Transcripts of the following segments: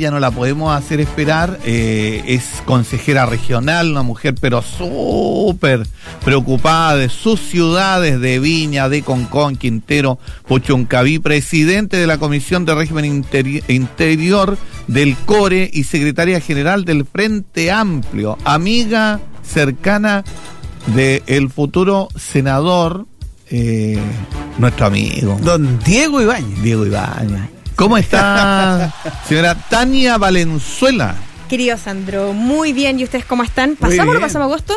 Ya no la podemos hacer esperar, eh, es consejera regional, una mujer pero súper preocupada de sus ciudades de Viña, de Concón, Quintero, Pochoncaví, presidente de la Comisión de Régimen Interi Interior del CORE y secretaria general del Frente Amplio, amiga cercana del futuro senador, eh, nuestro amigo. Don Diego Ibáñez. Diego Ibáñez. ¿Cómo está, señora Tania Valenzuela? Querido Sandro, muy bien. ¿Y ustedes cómo están? ¿Pasamos o no pasamos agosto?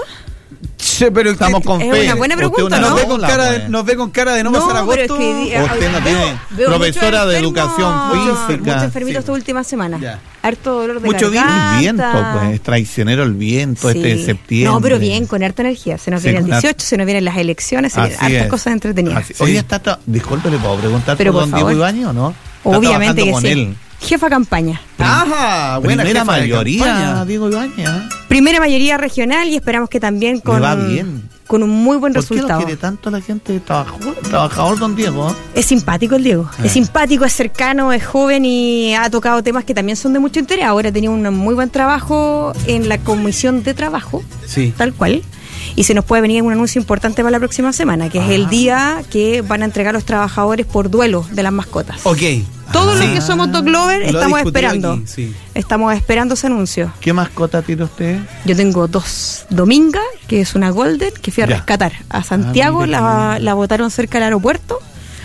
Sí, pero Estamos con es fe. una buena pregunta, una nos, ¿no? ve con cara de, nos ve con cara de no, No, pasar pero agosto. es Usted no tiene veo profesora de educación física. Muchos enfermitos Sí. esta última semana. Ya. Harto dolor de Mucho viento, pues, traicionero el viento Sí. este de septiembre. No, pero bien, con harta energía. Se nos Sí, viene el con harta- 18, se nos vienen las elecciones, se Así vienen hartas es. cosas entretenidas. Así- Hoy está, disculpe, ¿le puedo preguntar Pero por por don Diego. Ibáñez o no? ¿Está Obviamente que con sí. él? Jefa campaña. Ajá, buena Primera jefa de mayoría, campaña. Diego Ibáñez. ¿ah? Primera mayoría regional y esperamos que también con, va bien. con un muy buen ¿Por qué lo resultado. quiere tanto la gente trabajador, trabajador don Diego? Es simpático el Diego. Eh. Es simpático, es cercano, es joven y ha tocado temas que también son de mucho interés. Ahora ha tenido un muy buen trabajo en la comisión de trabajo, Sí. tal cual. Y se nos puede venir un anuncio importante para la próxima semana, que es Ah. el día que van a entregar los trabajadores por duelo de las mascotas. Ok. Todos Ah. los que somos Dog Lover estamos esperando. aquí, sí. Estamos esperando ese anuncio. ¿Qué mascota tiene usted? Yo tengo dos. Dominga, que es una Golden, que fui a Ya. rescatar a Santiago, Ah, qué la, la botaron cerca del aeropuerto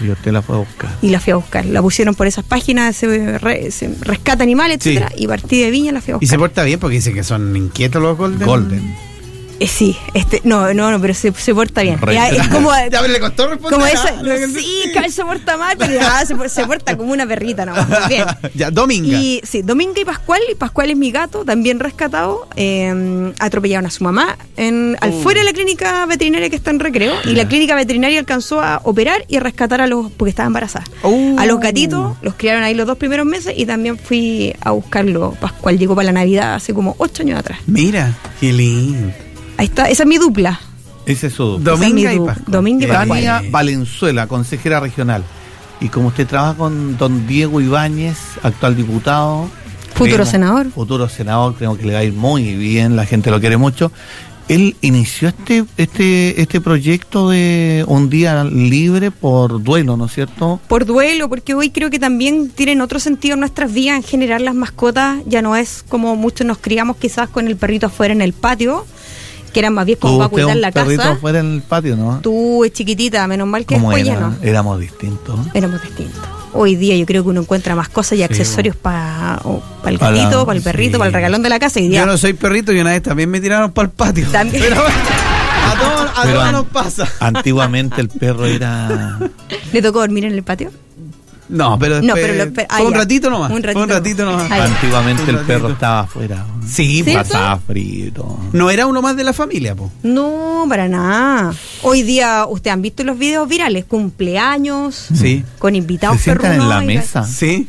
Y usted la fue a buscar. y la fui a buscar. La pusieron por esas páginas, se, re- se rescata animales, Sí. etcétera, y partí de Viña la fui a Y buscar. se porta bien porque dice que son inquietos los Golden. Golden. Eh, sí, este, no, no, no, pero se, se porta bien. Ya, es como, Ya le costó responder. como que- sí, que se porta mal, pero ya, se, se porta como una perrita, no, muy bien. ya, Dominga. Y sí, Dominga y Pascual, y Pascual es mi gato, también rescatado. eh, atropellaron a su mamá en, al Uh. fuera de la clínica veterinaria que está en recreo. Y la clínica veterinaria alcanzó a operar y a rescatar a los, porque estaba embarazada. Uh. A los gatitos, los criaron ahí los dos primeros meses y también fui a buscarlo. Pascual llegó para la Navidad hace como ocho años atrás. Mira, qué lindo. Ahí está, esa es mi dupla. Ese es su Do- Dominga es y Pascual. Dominga y Pascual. Tania Valenzuela, consejera regional. Y como usted trabaja con don Diego Ibáñez, actual diputado. Futuro creemos- senador. Futuro senador, creo que le va a ir muy bien, la gente lo quiere mucho. Él inició este, este, este proyecto de un día libre por duelo, ¿no es cierto? Por duelo, porque hoy creo que también tienen otro sentido en nuestras vidas en general las mascotas. Ya no es como muchos nos criamos quizás con el perrito afuera en el patio, que eran más bien como para cuidar un la perrito casa. afuera en el patio, ¿no? Tú es chiquitita, menos mal que ¿Cómo después era? ya no. Éramos distintos. Éramos distintos. Hoy día yo creo que uno encuentra más cosas y accesorios para el gatito, para el perrito, sí. para el regalón de la casa. Y día, Yo no soy perrito y una vez también me tiraron para el patio. También. Pero a todos, a Pero todos an- nos pasa. Antiguamente el perro era... ¿Le tocó dormir en el patio? No, pero No, después. pero lo- pero- ah, fue un ya. ratito nomás. Un Fue un ratito ratito nomás. ya. Antiguamente el ratito. perro estaba afuera. Sí. Pasaba frito. No era uno más de la familia, po. No, para nada. Hoy día, ustedes han visto los videos virales, cumpleaños, Sí. con invitados Se sientan en la mesa. Sí.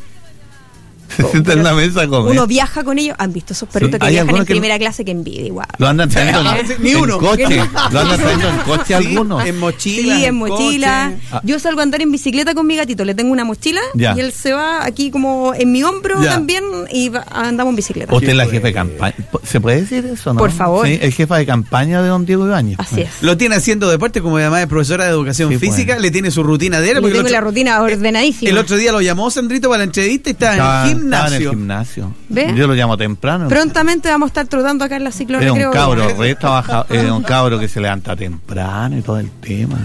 Se sientan en la mesa a comer. Uno viaja con ellos. ¿Han visto esos perritos Sí, que viajan en que- primera clase que envidia igual? Lo andan trayendo Ah, en, sí, ni en uno. coche. Lo andan trayendo en coche algunos. En mochila. Sí, en mochila. coche. Ah. Yo salgo a andar en bicicleta con mi gatito. Le tengo una mochila Ya. y él se va aquí como en mi hombro Ya. también y va- andamos en bicicleta. Usted es la jefa de campaña. ¿Se puede decir eso, no? Por favor. Sí, es jefa de campaña de don Diego Ibáñez. Así es. Lo tiene haciendo deporte, como además es profesora de educación Sí, pues. física, le tiene su rutina de él. Le el tengo la rutina ordenadísima. El otro día lo llamó Sandrito para la entrevista y estaba, Estaba, en el estaba en el gimnasio. gimnasio. ¿Ve? Yo lo llamo temprano. Prontamente vamos a estar trotando acá en la ciclo es un cabro re trabajado, es un cabro que se levanta temprano y todo el tema.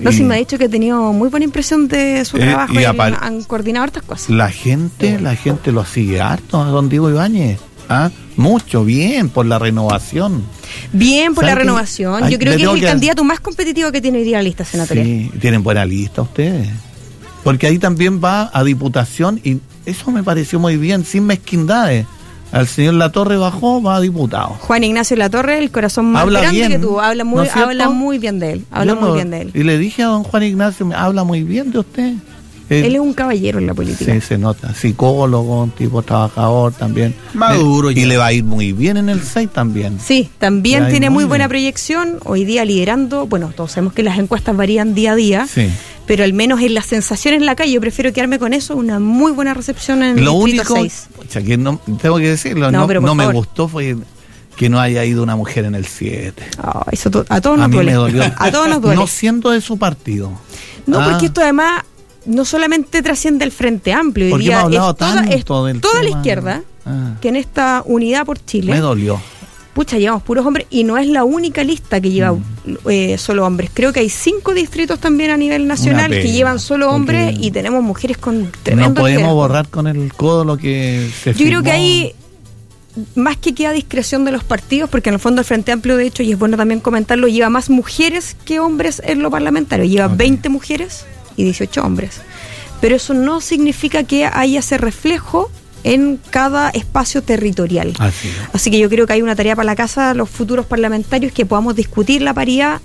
No, sí me ha dicho que ha tenido muy buena impresión de su Eh, trabajo y han coordinado hartas cosas. La gente, la gente lo sigue harto don Diego Ibáñez. ¿Ah? Mucho, bien, por la renovación. Bien por la renovación. Yo creo que es el que- candidato más competitivo que tiene hoy día la lista senatorial. Sí, tienen buena lista ustedes. Porque ahí también va a diputación y eso me pareció muy bien, sin mezquindades. Al señor Latorre bajó, va a diputado. Juan Ignacio Latorre, el corazón más Habla grande bien, que tú. Habla ¿no muy, habla muy bien de él. Habla Yo muy lo- bien de él. Y le dije a don Juan Ignacio, me habla muy bien de usted. Él es un caballero en la política. Sí, se nota. Psicólogo, un tipo trabajador también. Maduro Eh, ya. Y le va a ir muy bien en el 6 también. Sí, también tiene muy muy buena bien. proyección. Hoy día liderando, bueno, todos sabemos que las encuestas varían día a día, Sí. Pero al menos en la sensación en la calle, yo prefiero quedarme con eso, una muy buena recepción en el Lo Distrito único, 6. o que no, tengo que decirlo, No, no, pero por no me gustó fue que no haya ido una mujer en el 7. Ah, eso to- a todos A nos mí duele. A todos nos duele. No siendo de su partido. No, Ah, porque esto además no solamente trasciende el Frente Amplio, hoy día es toda, es toda la izquierda Ah. que en esta unidad por Chile, Me dolió. Pucha, llevamos puros hombres y no es la única lista que lleva Mm. eh, solo hombres. Creo que hay cinco distritos también a nivel nacional que llevan solo hombres y tenemos mujeres con tremendo no podemos liderazgo. borrar con el codo lo que se Yo creo que ahí más que queda discreción de los partidos, porque en el fondo el Frente Amplio, de hecho, y es bueno también comentarlo, lleva más mujeres que hombres en lo parlamentario. Lleva Ok. 20 mujeres y 18 hombres. Pero eso no significa que haya ese reflejo en cada espacio territorial. Así que yo creo que hay una tarea para la casa, los futuros parlamentarios, que podamos discutir la paridad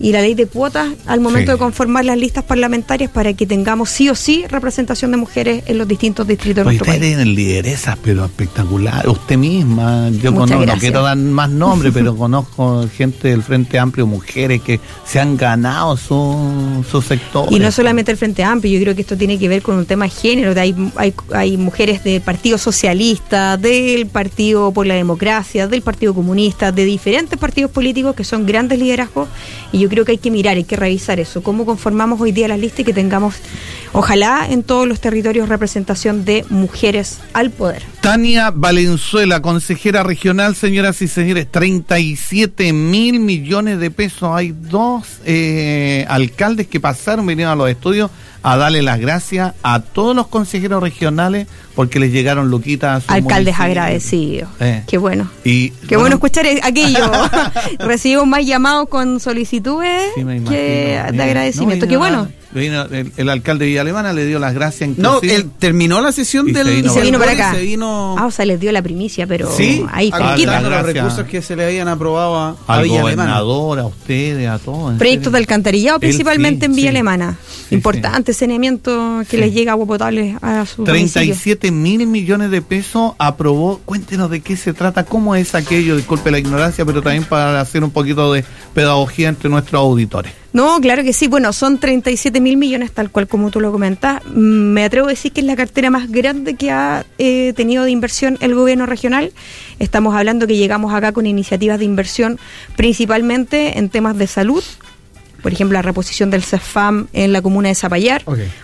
y la ley de cuotas al momento Sí. de conformar las listas parlamentarias para que tengamos sí o sí representación de mujeres en los distintos distritos de Oye, nuestro ustedes país. tienen lideresas, pero espectacular. Usted misma, yo conozco, no quiero dar más nombres, pero conozco gente del Frente Amplio, mujeres que se han ganado su, su sector. Y no solamente el Frente Amplio, yo creo que esto tiene que ver con un tema de género. de Hay, hay, hay mujeres del Partido Socialista, del Partido por la Democracia, del Partido Comunista, de diferentes partidos políticos que son grandes liderazgos. Y yo creo que hay que mirar, hay que revisar eso. Cómo conformamos hoy día las listas y que tengamos, ojalá, en todos los territorios representación de mujeres al poder. Tania Valenzuela, consejera regional, señoras y señores, 37 mil millones de pesos. Hay dos eh, alcaldes que pasaron, vinieron a los estudios a darle las gracias a todos los consejeros regionales porque les llegaron luquitas a su Alcaldes agradecidos. Eh. Qué bueno. Y, Qué bueno, escuchar e- aquello. Recibimos más llamados con solicitudes Sí, que de Mira, agradecimiento. no, Qué bueno. Vino el, el alcalde de Villa Alemana le dio las gracias. No, él terminó la sesión Y del se vino Y se vino para acá. Se vino, Ah, o sea, les dio la primicia, pero sí, ahí Ah, cerquita. contar los recursos que se le habían aprobado a, a Villa Alemana. gobernador, a ustedes, a todos. Proyectos serio. de alcantarillado, Él principalmente sí, en Villa sí. Alemana. Sí, Importante saneamiento que Sí. les llega agua potable a su domicilio. 37 mil millones de pesos aprobó. Cuéntenos de qué se trata, cómo es aquello, disculpe la ignorancia, pero también para hacer un poquito de pedagogía entre nuestros auditores. No, claro que sí. Bueno, son 37 mil millones, tal cual como tú lo comentas. Mm, Me atrevo a decir que es la cartera más grande que ha eh, tenido de inversión el gobierno regional. Estamos hablando que llegamos acá con iniciativas de inversión principalmente en temas de salud. Por ejemplo, la reposición del CEFAM en la comuna de Zapallar,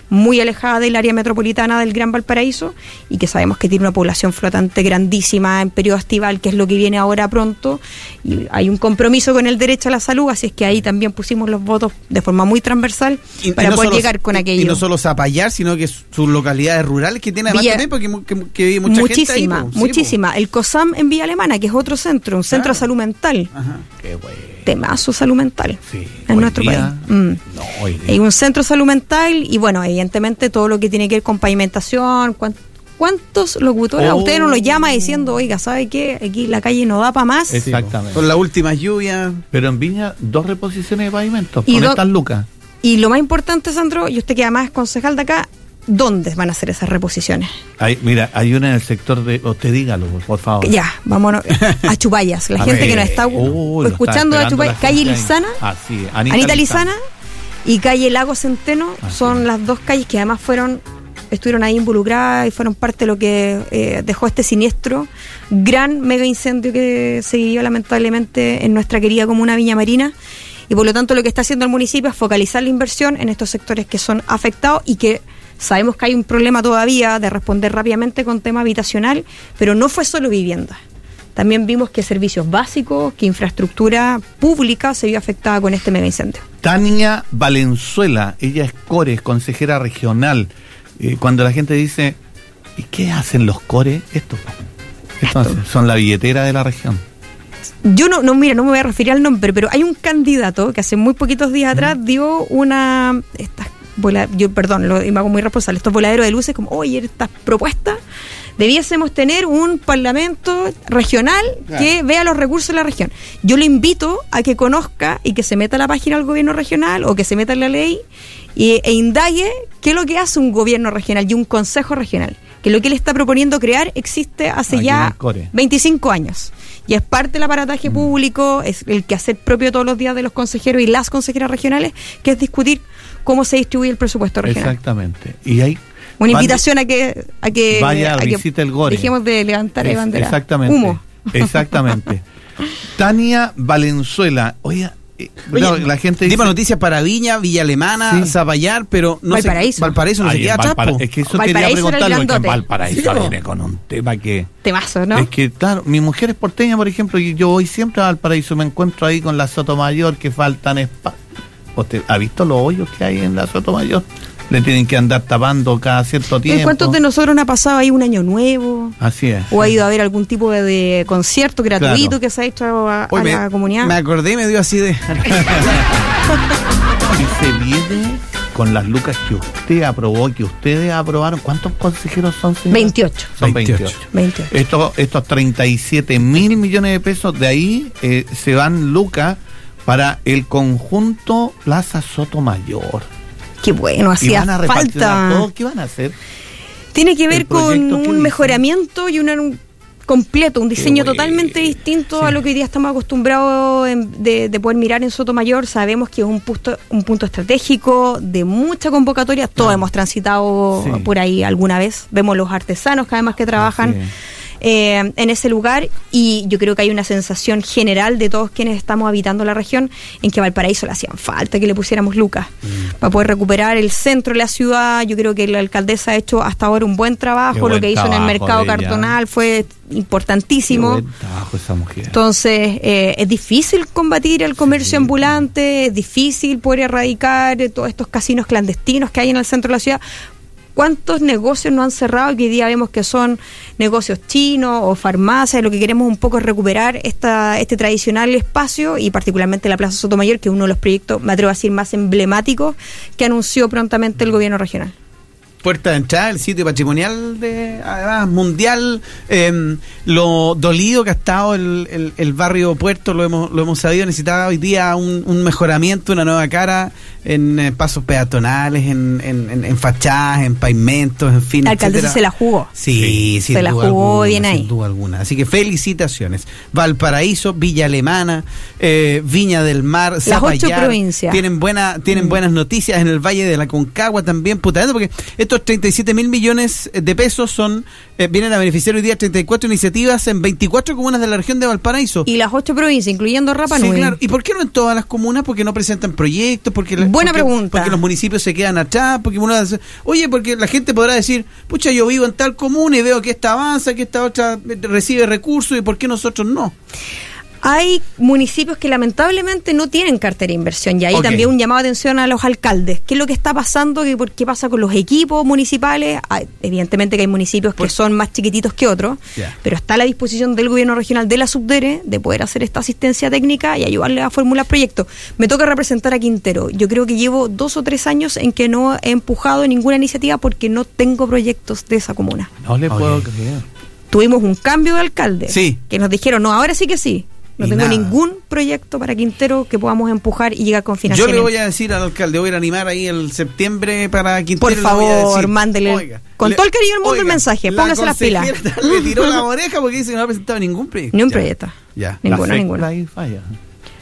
muy alejada del área metropolitana del Gran Valparaíso y que sabemos que tiene una población flotante grandísima en periodo estival, que es lo que viene ahora pronto. Y hay un compromiso con el derecho a la salud, así es que ahí también pusimos los votos de forma muy transversal Y- y para no poder solo- llegar con aquello. Y no solo Zapallar, sino que sus localidades rurales que tiene además también, porque mu- que, que vive mucha muchísima, gente ahí. Sí, muchísima. El COSAM en Villa Alemana, que es otro centro, un centro de salud mental. Ajá. Qué bueno. Temazo salud mental Sí, en hoy día- país. Mm. No. Hay un centro salud mental y bueno, evidentemente todo lo que tiene que ver con pavimentación, cuán- ¿Cuántos locutores a Oh. usted no lo llama diciendo, oiga, ¿sabe qué? Aquí la calle no da para más? Exactamente. Con las últimas lluvias. Pero en Viña, dos reposiciones de pavimentos Y con estas lucas. Y lo más importante, Sandro, y usted que además es concejal de acá, ¿dónde van a hacer esas reposiciones? Hay, mira, hay una en el sector de. Usted dígalo, por, favor. Ya, vámonos a Chupayas. La A gente ver. que nos está lo escuchando está a la calle. Lizana, Ah, sí, Anita, Lizana y calle Lago Centeno son las dos calles que además fueron estuvieron ahí involucradas y fueron parte de lo que eh, dejó este siniestro gran mega incendio que se vivió lamentablemente en nuestra querida comuna Viña Marina y por lo tanto lo que está haciendo el municipio es focalizar la inversión en estos sectores que son afectados y que sabemos que hay un problema todavía de responder rápidamente con tema habitacional pero no fue solo vivienda también vimos que servicios básicos, que infraestructura pública se vio afectada con este mega incendio. Tania Valenzuela, ella es Cores, consejera regional. Eh, cuando la gente dice, ¿y qué hacen los Cores? Esto, esto hacen, son la billetera de la región. Yo no, no, mira, no me voy a referir al nombre, pero hay un candidato que hace muy poquitos días atrás dio una. Estas vola- yo, perdón, lo me hago muy responsable. Estos voladeros de luces, como, oye, estas propuestas. Debiésemos tener un parlamento regional que vea los recursos de la región. Yo le invito a que conozca y que se meta a la página del gobierno regional o que se meta en la ley y, e indague qué es lo que hace un gobierno regional y un consejo regional. Que lo que él está proponiendo crear existe hace Aquí ya el Core. 25 años. Y es parte del aparataje público, es el que hacer propio todos los días de los consejeros y las consejeras regionales, que es discutir cómo se distribuye el presupuesto regional. Exactamente. Y hay Una invitación a que a que Vaya, a visite el Gore. Dejemos de levantar Es- bandera. Exactamente. Humo. Exactamente. Tania Valenzuela. Oye, eh, Oye, claro, la gente dice- noticias para Viña, Villa Alemana, Sí. Zapallar, pero no Valparaíso. sé. Valparaíso no Ay, se queda. Valpara-. Es que eso Valparaíso quería preguntarlo, en. Valparaíso Sí, viene con un tema que... Temazo, ¿no? Es que, claro, mi mujer es porteña, por ejemplo, y yo voy siempre a Valparaíso, me encuentro ahí con la Sotomayor, que faltan espacios. ¿Usted ha visto los hoyos que hay en la Sotomayor? Le tienen que andar tapando cada cierto tiempo. ¿En cuántos de nosotros no ha pasado ahí un año nuevo? Así es. ¿O ha ido a ver algún tipo de, de concierto gratuito Claro. que se ha hecho a, la comunidad? me acordé y me dio así de. Y se viene con las lucas que usted aprobó, que ustedes aprobaron. ¿Cuántos consejeros son, señor? 28. Son 28. 28. 28. Estos, estos 37 mil millones de pesos, de ahí eh, se van lucas para el conjunto Plaza Sotomayor. Qué bueno, hacía falta. ¿Qué van a hacer? Tiene que ver con proyecto, ¿qué un mejoramiento y una- un completo, un diseño bueno. totalmente distinto a lo que hoy día estamos acostumbrados en- de, de poder mirar en Sotomayor. Sabemos que es un punto, un punto estratégico de mucha convocatoria. Todos hemos transitado Sí. por ahí alguna vez. Vemos los artesanos que además que trabajan. Eh, en ese lugar y yo creo que hay una sensación general de todos quienes estamos habitando la región en que a Valparaíso le hacían falta que le pusiéramos lucas Mm. para poder recuperar el centro de la ciudad. Yo creo que la alcaldesa ha hecho hasta ahora un buen trabajo. Lo que hizo en el mercado cartonal fue importantísimo. esa mujer. Entonces, eh, es difícil combatir el comercio ambulante, es difícil poder erradicar eh, todos estos casinos clandestinos que hay en el centro de la ciudad. ¿Cuántos negocios no han cerrado y que hoy día vemos que son negocios chinos o farmacias? Lo que queremos un poco es recuperar esta, este tradicional espacio y particularmente la Plaza Sotomayor, que es uno de los proyectos, me atrevo a decir, más emblemáticos que anunció prontamente el gobierno regional. Puerta de entrada, el sitio patrimonial de además mundial, eh, lo dolido que ha estado el, el- el barrio Puerto, lo hemos, lo hemos sabido, necesitaba hoy día un, un mejoramiento, una nueva cara en eh, pasos peatonales, en, en, en- en fachadas, en pavimentos, en fin. La alcaldesa se la jugó. Sí, sin Se la duda jugó alguna, bien sin ahí. duda alguna. Así que felicitaciones. Valparaíso, Villa Alemana, eh, Viña del Mar, ocho Zapallar, provincias. Tienen, buena, Mm. tienen buenas noticias en el Valle de la Concagua también, puta, porque estos 37 mil millones de pesos son eh, vienen a beneficiar hoy día 34 iniciativas en 24 comunas de la región de Valparaíso. Y las ocho provincias, incluyendo Rapa Sí, Nui. claro. ¿Y por qué no en todas las comunas? Porque no presentan proyectos, porque Buena porque- pregunta. Porque los municipios se quedan atrás, porque uno hace- oye, porque la gente podrá decir, pucha, yo vivo en tal comuna y veo que esta avanza, que esta otra recibe recursos y por qué nosotros no. Hay municipios que lamentablemente no tienen cartera de inversión y ahí también un llamado de atención a los alcaldes. ¿Qué es lo que está pasando? ¿Qué, por- qué pasa con los equipos municipales? Hay- evidentemente que hay municipios que son más chiquititos que otros, pero está a la disposición del gobierno regional de la Subdere de poder hacer esta asistencia técnica y ayudarle a formular proyectos. Me toca representar a Quintero. Yo creo que llevo dos o tres años en que no he empujado ninguna iniciativa porque no tengo proyectos de esa comuna. No le puedo creer. Tuvimos un cambio de alcalde Sí. que nos dijeron, no, ahora sí que sí. No Y tengo nada. ningún proyecto para Quintero que podamos empujar y llegar con Yo financiamiento. le voy a decir al alcalde, voy a ir a animar ahí el septiembre para Quintero. Por le favor, mándele con todo el cariño del mundo el mensaje, la póngase las pilas. Le tiró la oreja porque dice que no ha presentado ningún proyecto. Ni un Ya. proyecto. Ya. Ninguno, la ninguno. ahí falla.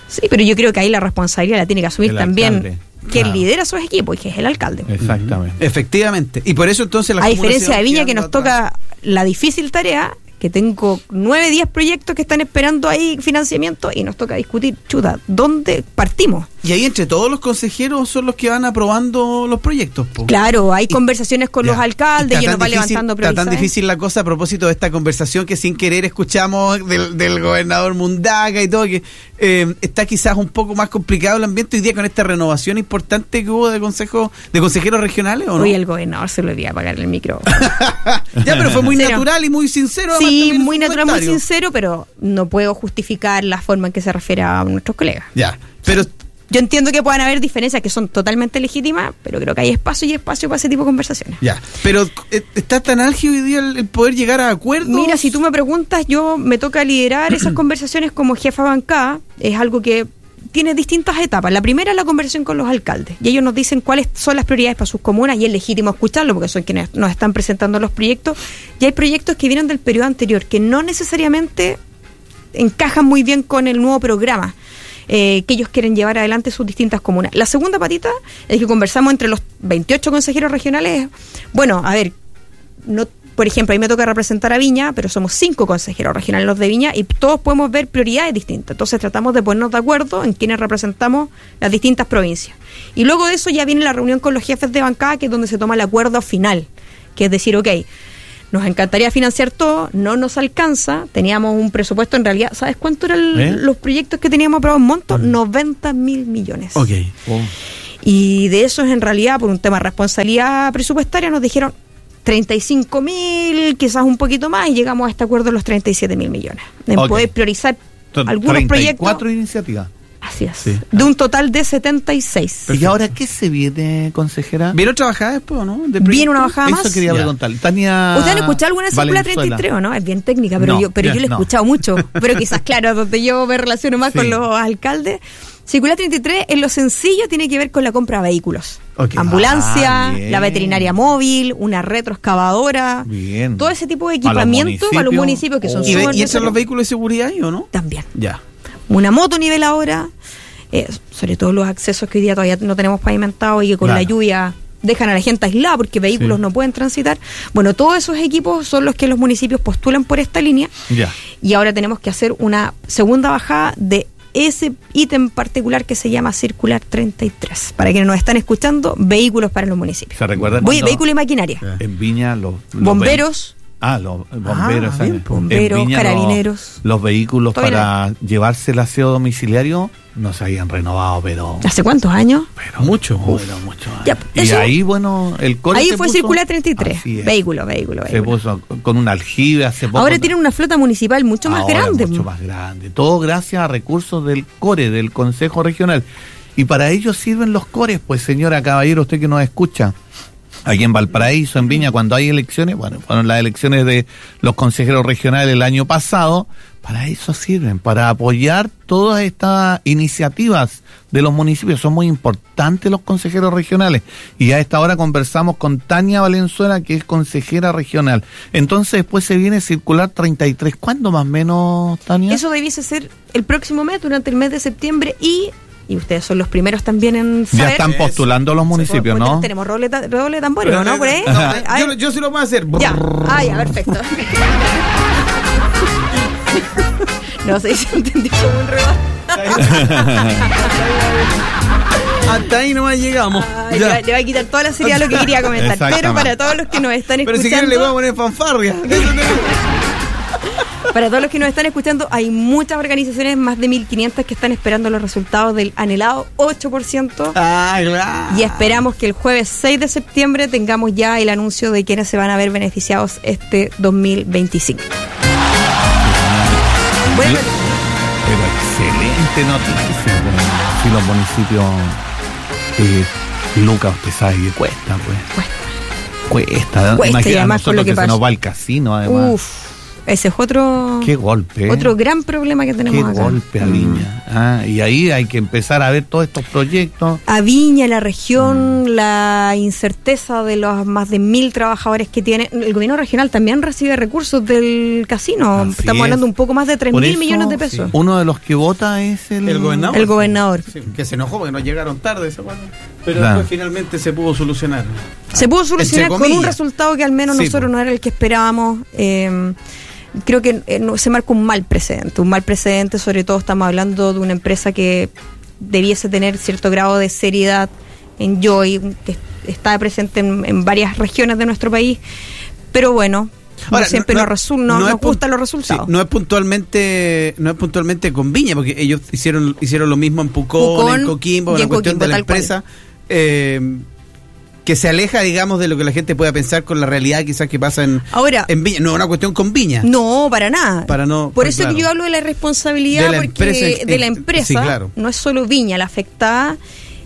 Sí, pero yo creo que ahí la responsabilidad la tiene que asumir El también alcalde. quien Claro. lidera sus equipos, y que es el alcalde. Exactamente. Efectivamente. Y por eso entonces las A diferencia de Viña, que nos atrás. toca la difícil tarea, que tengo nueve, diez proyectos que están esperando ahí financiamiento y nos toca discutir, chuta, ¿dónde partimos? Y ahí entre todos los consejeros son los que van aprobando los proyectos. po. Claro, hay Y- conversaciones con los alcaldes y, nos va difícil- levantando Está tan difícil la cosa a propósito de esta conversación que sin querer escuchamos del, del gobernador Mundaca y todo, que eh, está quizás un poco más complicado el ambiente hoy día con esta renovación importante que hubo de consejo de consejeros regionales, ¿o no? Hoy el gobernador se lo olvidó apagar el micro. ya, pero fue muy natural y muy sincero. Sí, muy natural, muy sincero, pero no puedo justificar la forma en que se refiere a nuestros colegas. Ya, pero Yo entiendo que puedan haber diferencias que son totalmente legítimas, pero creo que hay espacio y espacio para ese tipo de conversaciones. ya, pero eh, está tan álgido hoy día el, el poder llegar a acuerdos. Mira, si tú me preguntas, yo me toca liderar esas conversaciones como jefa bancada. Es algo que tiene distintas etapas. La primera es la conversación con los alcaldes. Y ellos nos dicen cuáles son las prioridades para sus comunas y es legítimo escucharlo porque son quienes nos están presentando los proyectos. Y hay proyectos que vienen del periodo anterior que no necesariamente encajan muy bien con el nuevo programa. Eh, que ellos quieren llevar adelante sus distintas comunas. La segunda patita es que conversamos entre los 28 consejeros regionales. Bueno, a ver, no por ejemplo, a mí me toca representar a Viña, pero somos cinco consejeros regionales los de Viña y todos podemos ver prioridades distintas. Entonces tratamos de ponernos de acuerdo en quienes representamos las distintas provincias. Y luego de eso ya viene la reunión con los jefes de bancada, que es donde se toma el acuerdo final, que es decir, ok, nos encantaría financiar todo, no nos alcanza, teníamos un presupuesto en realidad, ¿sabes cuánto eran ¿Eh? los proyectos que teníamos aprobados en monto? 90 mil millones. Ok. Oh. Y de esos, en realidad, por un tema de responsabilidad presupuestaria, nos dijeron 35 mil, quizás un poquito más, y llegamos a este acuerdo de los 37 mil millones. En Ok. poder priorizar algunos 34 proyectos. iniciativas. Así es. Sí. De un total de 76. ¿Y ahora qué se viene, consejera? ¿Viene otra bajada después o no? ¿De Viene una bajada Eso más. quería Ya. preguntarle. Tania. ¿Ustedes han escuchado alguna circular Valenzuela. 33 o no? Es bien técnica, pero No, yo pero yo la he no. escuchado mucho. Pero quizás, claro, donde yo me relaciono más Sí. con los alcaldes. Circular 33, en lo sencillo, tiene que ver con la compra de vehículos. Ambulancia, Ah, la veterinaria móvil, una retroexcavadora. Bien. Todo ese tipo de ¿A los equipamiento para los municipios que son Oh. ¿Y, y entran los vehículos de seguridad ahí o no? También. Ya. Una moto niveladora, eh, sobre todo los accesos que hoy día todavía no tenemos pavimentados y que con Claro. la lluvia dejan a la gente aislada porque vehículos Sí. no pueden transitar. Bueno, todos esos equipos son los que los municipios postulan por esta línea Ya. y ahora tenemos que hacer una segunda bajada de ese ítem particular que se llama Circular 33. Para quienes nos están escuchando, vehículos para los municipios. ¿Se recuerdan? Voy, vehículo y maquinaria. En Viña, los. los Bomberos, Ah, los bomberos. Ah. Bomberos, En Viña, los- carabineros. Los, vehículos para llevarse el aseo domiciliario no se habían renovado, pero. ¿hace cuántos años? pero Mucho. Pero mucho. Ya, y ahí, bueno, el core Ahí fue puso- Circular 33. Así es. Vehículo, vehículo, Se vehículo. puso con un aljibe hace poco. Ahora tienen una flota municipal mucho más Ahora grande. Mucho más grande. Todo gracias a recursos del CORE, del Consejo Regional. Y para ello sirven los CORES, pues señora caballero, usted que nos escucha. Aquí en Valparaíso, en Viña, cuando hay elecciones, bueno, fueron las elecciones de los consejeros regionales el año pasado, para eso sirven, para apoyar todas estas iniciativas de los municipios. Son muy importantes los consejeros regionales. Y a esta hora conversamos con Tania Valenzuela, que es consejera regional. Entonces después se viene circular 33. ¿Cuándo más o menos, Tania? Eso debiese ser el próximo mes, durante el mes de septiembre y, y ustedes son los primeros también en ya saber. están postulando los municipios, ¿no? Tenemos roble, roble de tambores, ¿o ¿no? Por ahí. No, A yo, yo sí lo puedo hacer. Ya, ah, ya, perfecto. no sé si entendí como un rebate. Hasta ahí nomás llegamos. Ya. le, le va a quitar toda la seriedad lo que quería comentar. Pero para todos los que nos están Pero escuchando. si quieren le voy a poner fanfarria. Para todos los que nos están escuchando, hay muchas organizaciones, más de 1.500, que están esperando los resultados del anhelado 8%. Ah, claro. Y esperamos que el jueves 6 de septiembre tengamos ya el anuncio de quienes se van a ver beneficiados este 2025. Bueno, Pero excelente noticia. pues. Si los municipios. eh, Lucas, usted sabe que cuesta, pues. Cuesta. Cuesta, y Imagina además con lo que que se nos va al casino, además. uff, ese es otro, Qué golpe. ¿eh? otro gran problema que Qué tenemos acá. golpe a Viña. Ah, y ahí hay que empezar a ver todos estos proyectos. A Viña, la región, Mm. la incerteza de los más de mil trabajadores que tiene. El gobierno regional también recibe recursos del casino. Así Estamos es. hablando un poco más de 3 Por mil millones de pesos. Uno de los que vota es el, El gobernador. El gobernador. Sí, que se enojó porque no llegaron tarde, ¿se acuerdan? Pero Claro. después finalmente se pudo solucionar. Se pudo solucionar con un resultado que al menos Sí, nosotros no era el que esperábamos. Eh, creo que eh, no- se marca un mal precedente. Un mal precedente, sobre todo estamos hablando de una empresa que debiese tener cierto grado de seriedad en Joy, que está presente en, en varias regiones de nuestro país. Pero bueno, no siempre nos, no- nos pun- gustan los resultados. sí, no es puntualmente, no es puntualmente con Viña, porque ellos hicieron, hicieron lo mismo en Pucón, Pucón en Coquimbo, y la en cuestión Coquimbo, de la empresa. eh, que se aleja, digamos, de lo que la gente pueda pensar con la realidad quizás que pasa en, Ahora, en Viña. No es una cuestión con Viña. No, para nada. Para no- Por eso claro. que yo hablo de la responsabilidad De la porque empresa, de la eh, empresa. sí, claro. No es solo Viña la afectada.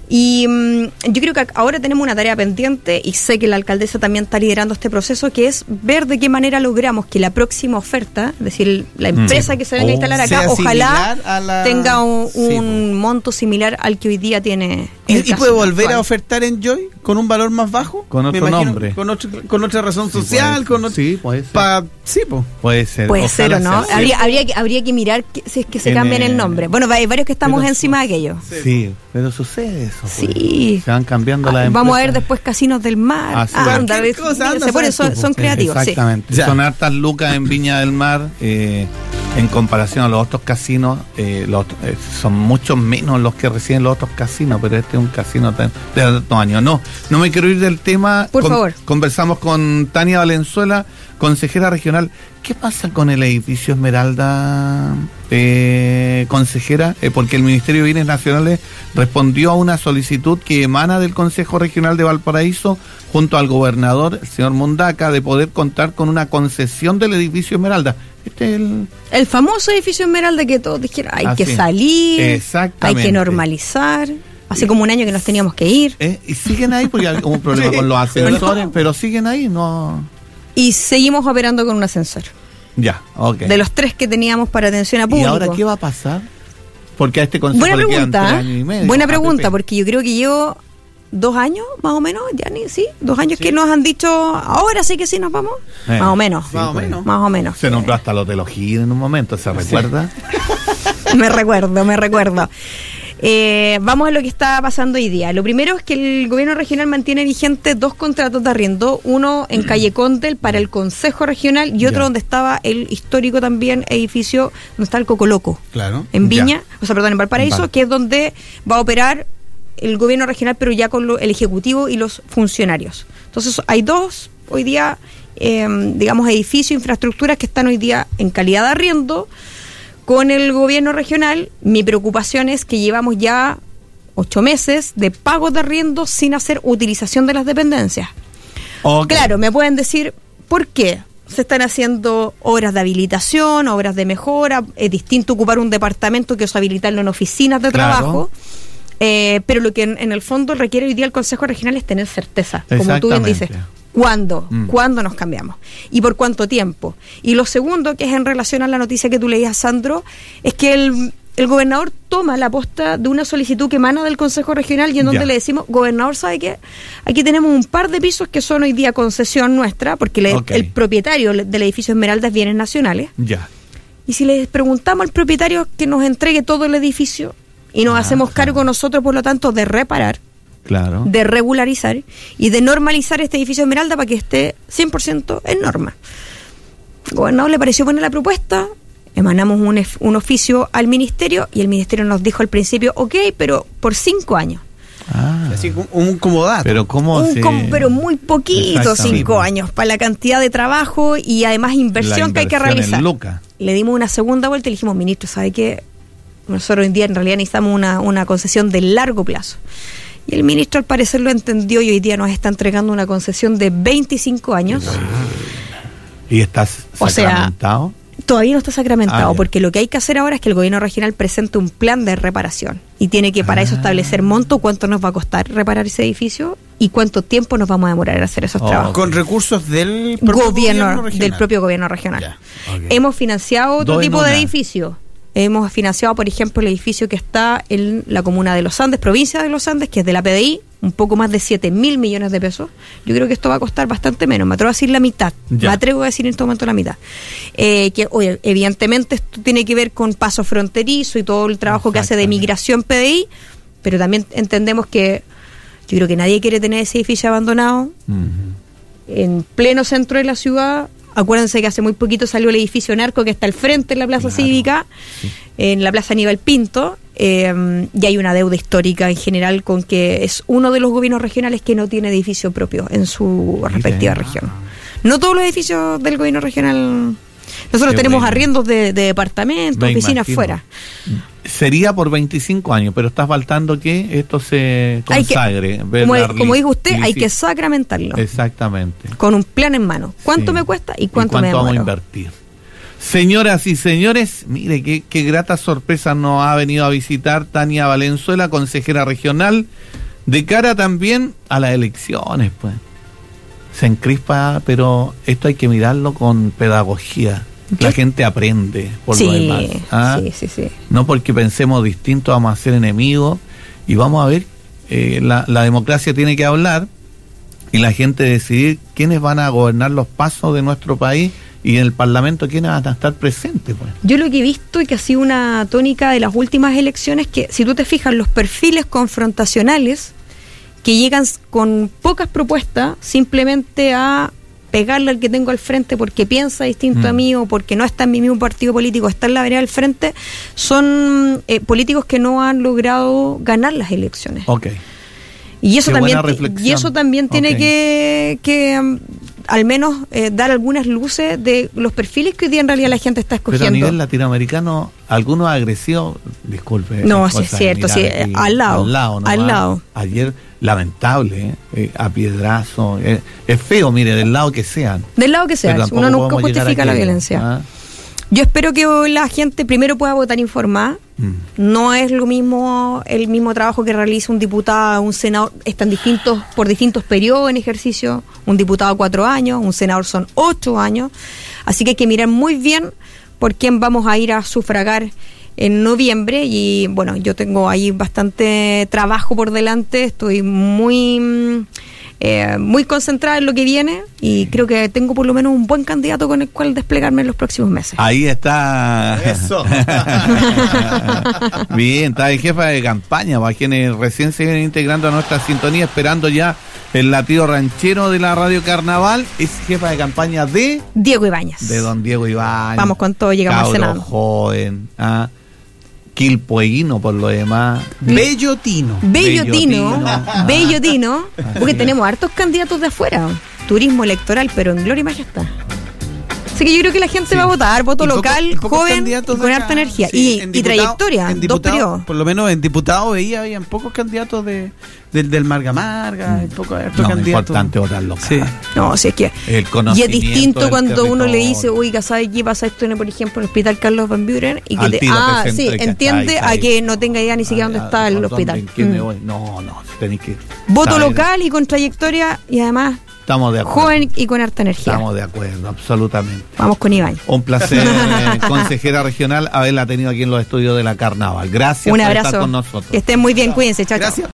Y mm, yo creo que ahora tenemos una tarea pendiente y sé que la alcaldesa también está liderando este proceso, que es ver de qué manera logramos que la próxima oferta, es decir, la empresa que se venga a instalar acá, ojalá la- tenga un, Sí, un monto similar al que hoy día tiene ¿Y, puede volver actual. a ofertar en Joy con un valor más bajo? Con otro imagino, nombre. Con, otro- con otra razón Sí, social, puede con otro- Sí, puede ser. pa- sí, po. Puede ser. Puede ser o no. sea. Habría, habría, que, habría que mirar que- si es que se cambian el nombre. Bueno, hay varios que estamos Pero encima de aquello. Sí, pero sucede eso. pues. Sí. Se van cambiando las Ah, Vamos a ver después casinos del mar. Así es. anda, Cualquier ves, cosa, anda, se pone- son, son creativos. sí. Exactamente. Son hartas lucas en Viña del Mar eh, en comparación a los otros casinos. eh, los eh, son mucho menos los que reciben los otros casinos, pero este es un casino de de alto año. No, no me quiero ir del tema. Por favor. Conversamos con Tania Valenzuela, consejera regional. ¿Qué pasa con el edificio Esmeralda, eh, consejera? Eh, porque el Ministerio de Bienes Nacionales respondió a una solicitud que emana del Consejo Regional de Valparaíso junto al gobernador, el señor Mundaca, de poder contar con una concesión del edificio Esmeralda. Este es el... El famoso edificio Esmeralda que todos dijeron, hay Así que salir, hay que normalizar. Hace como un año que nos teníamos que ir. eh, y siguen ahí porque hay un problema Sí, con los no. ascensores, pero siguen ahí, no... Y seguimos operando con un ascensor. Ya, ok. De los tres que teníamos para atención a ¿Y público. ahora qué va a pasar? Porque a este consejo Buena le quedan tres pregunta. años y ¿eh? medio, Buena APP. pregunta, porque yo creo que llevo dos años, más o menos, ya ni, sí, dos años que nos han dicho, ahora sí que sí nos vamos. Eh, más o menos. sí, Más o menos. Más o menos. Se nombró hasta los de los O'Higgins en un momento, ¿se recuerda? me recuerdo, me recuerdo. Eh, vamos a lo que está pasando hoy día. Lo primero es que el gobierno regional mantiene vigente dos contratos de arriendo, uno en calle Condel para el Consejo Regional y otro Ya. donde estaba el histórico también edificio donde está el Cocoloco, Claro. en Ya. Viña, o sea, perdón, en Valparaíso, que es donde va a operar el gobierno regional, pero ya con lo- el Ejecutivo y los funcionarios. Entonces, hay dos hoy día, eh, digamos, edificios, infraestructuras que están hoy día en calidad de arriendo con el gobierno regional. Mi preocupación es que llevamos ya ocho meses de pagos de arriendo sin hacer utilización de las dependencias. Claro, me pueden decir por qué. Se están haciendo obras de habilitación, obras de mejora. Es distinto ocupar un departamento que es habilitarlo en oficinas de Claro. trabajo. Eh, pero lo que en, en el fondo requiere hoy día el Consejo Regional es tener certeza. Como tú bien dices. ¿Cuándo? Mm. ¿Cuándo nos cambiamos? ¿Y por cuánto tiempo? Y lo segundo, que es en relación a la noticia que tú leías, Sandro, es que el, el gobernador toma la posta de una solicitud que emana del Consejo Regional y en donde Ya. le decimos, gobernador, ¿sabe qué? Aquí tenemos un par de pisos que son hoy día concesión nuestra, porque le- el propietario del edificio Esmeralda es Bienes Nacionales. Ya. Y si le preguntamos al propietario que nos entregue todo el edificio y nos Ah, hacemos claro. cargo nosotros, por lo tanto, de reparar, Claro. de regularizar y de normalizar este edificio Esmeralda para que esté 100% en norma. Gobernador le pareció buena la propuesta, emanamos un, un oficio al ministerio y el ministerio nos dijo al principio, ok, pero por cinco años. Ah. Así como un comodato. Pero cómo Un se... com- pero muy poquito, cinco años, para la cantidad de trabajo y además inversión, La que hay que inversión realizar. Le dimos una segunda vuelta y le dijimos, ministro, ¿sabe qué? Nosotros hoy día en realidad necesitamos una, una concesión de largo plazo. Y el ministro al parecer lo entendió y hoy día nos está entregando una concesión de 25 años. Y estás O sea, sacramentado. Todavía no está sacramentado, Ah, porque lo que hay que hacer ahora es que el gobierno regional presente un plan de reparación y tiene que para eso Ah. establecer monto, cuánto nos va a costar reparar ese edificio y cuánto tiempo nos vamos a demorar en hacer esos Oh, trabajos. Con recursos del propio Gobierno, regional. del propio gobierno regional. Hemos financiado otro tipo de edificios. Hemos financiado, por ejemplo, el edificio que está en la comuna de Los Andes, provincia de Los Andes, que es de la PDI, un poco más de 7 mil millones de pesos. Yo creo que esto va a costar bastante menos. Me atrevo a decir la mitad. Ya. Me atrevo a decir en este momento la mitad. Eh, que, oye, evidentemente esto tiene que ver con paso fronterizo y todo el trabajo que hace de migración PDI, pero también entendemos que yo creo que nadie quiere tener ese edificio abandonado en pleno centro de la ciudad. Acuérdense que hace muy poquito salió el edificio Narco que está al frente en la Plaza Claro, Cívica, en la Plaza Aníbal Pinto, eh, y hay una deuda histórica en general con que es uno de los gobiernos regionales que no tiene edificio propio en su respectiva región. No todos los edificios del gobierno regional. Nosotros Qué tenemos bueno. arriendos de, de departamentos, Me oficinas imagino. fuera. Sería por 25 años, pero estás faltando que esto se que- consagre. ver Como, dijo usted, hay que sacramentarlo Exactamente. con un plan en mano. ¿Cuánto Sí. me cuesta y cuánto, me vamos a invertir? Señoras y señores, mire qué, qué grata sorpresa nos ha venido a visitar Tania Valenzuela, consejera regional, de cara también a las elecciones, pues. Se encrispa, pero esto hay que mirarlo con pedagogía. La gente aprende por lo demás. ¿ah? sí, sí, sí. No porque pensemos distinto vamos a ser enemigos y vamos a ver eh, la, la democracia tiene que hablar y la gente decidir quiénes van a gobernar los pasos de nuestro país y en el Parlamento quiénes van a estar presentes. Pues. Yo lo que he visto y que ha sido una tónica de las últimas elecciones, que si tú te fijas, los perfiles confrontacionales que llegan con pocas propuestas simplemente a pegarle al que tengo al frente porque piensa distinto a Mm. mí o porque no está en mi mismo partido político, está en la vereda del frente, son eh, políticos que no han logrado ganar las elecciones. Ok. Y eso Qué también y eso también tiene que, que um, al menos eh, dar algunas luces de los perfiles que hoy día en realidad la gente está Pero a escogiendo. nivel latinoamericano, algunos agresivos, disculpe. No, sí es cierto, sí, aquí, al lado, Al lado, al nomás. lado. Ayer, lamentable, ¿eh? A piedrazo. eh, es feo, mire, del lado que sean. Del lado que sea, Pero tampoco uno nunca justifica la violencia. ¿ah? Yo espero que hoy la gente primero pueda votar informada. Mm. No es lo mismo el mismo trabajo que realiza un diputado, un senador, están distintos por distintos periodos en ejercicio. Un diputado cuatro años, un senador son ocho años. Así que hay que mirar muy bien por quién vamos a ir a sufragar en noviembre y bueno, yo tengo ahí bastante trabajo por delante, estoy muy mm, eh, muy concentrada en lo que viene y creo que tengo por lo menos un buen candidato con el cual desplegarme en los próximos meses. Ahí está. Eso. Bien, está el jefa de campaña, para quienes recién se vienen integrando a nuestra sintonía, esperando ya el latido ranchero de la Radio Carnaval. Es jefa de campaña de, Diego Ibáñez. de don Diego Iván. Vamos con todo, llegamos al cabro Senado. joven, ah, quilpueguino por lo demás. Bellotino. Bellotino, Bellotino. Bellotino, porque tenemos hartos candidatos de afuera. Turismo electoral, pero en gloria y majestad. Así que yo creo que la gente Sí. va a votar, voto Y poco- local, joven y con harta energía. Sí, y, en y diputado- trayectoria, en dos diputado, periodos. Por lo menos en diputado veía, habían pocos candidatos de, del, del Marga Marga, pocos Mm. No, candidatos. importante votar local. Sí. No, si es que. El Y es distinto del cuando uno le dice, oiga, ¿sabe qué pasa esto, en, por ejemplo, en el hospital Carlos Van Buren? Y que Al te, ah, sí, entiende a que no tenga idea ni siquiera dónde Ah, está el ¿dónde- hospital. Mm. No, no, tenéis que. Voto local y con trayectoria y además Estamos de acuerdo. joven y con harta energía. Estamos de acuerdo, absolutamente. Vamos con Iván. Un placer, consejera regional, haberla tenido aquí en los estudios de la Carnaval. Gracias Un por abrazo. estar con nosotros. Que estén muy bien, cuídense, chao. chao. Gracias.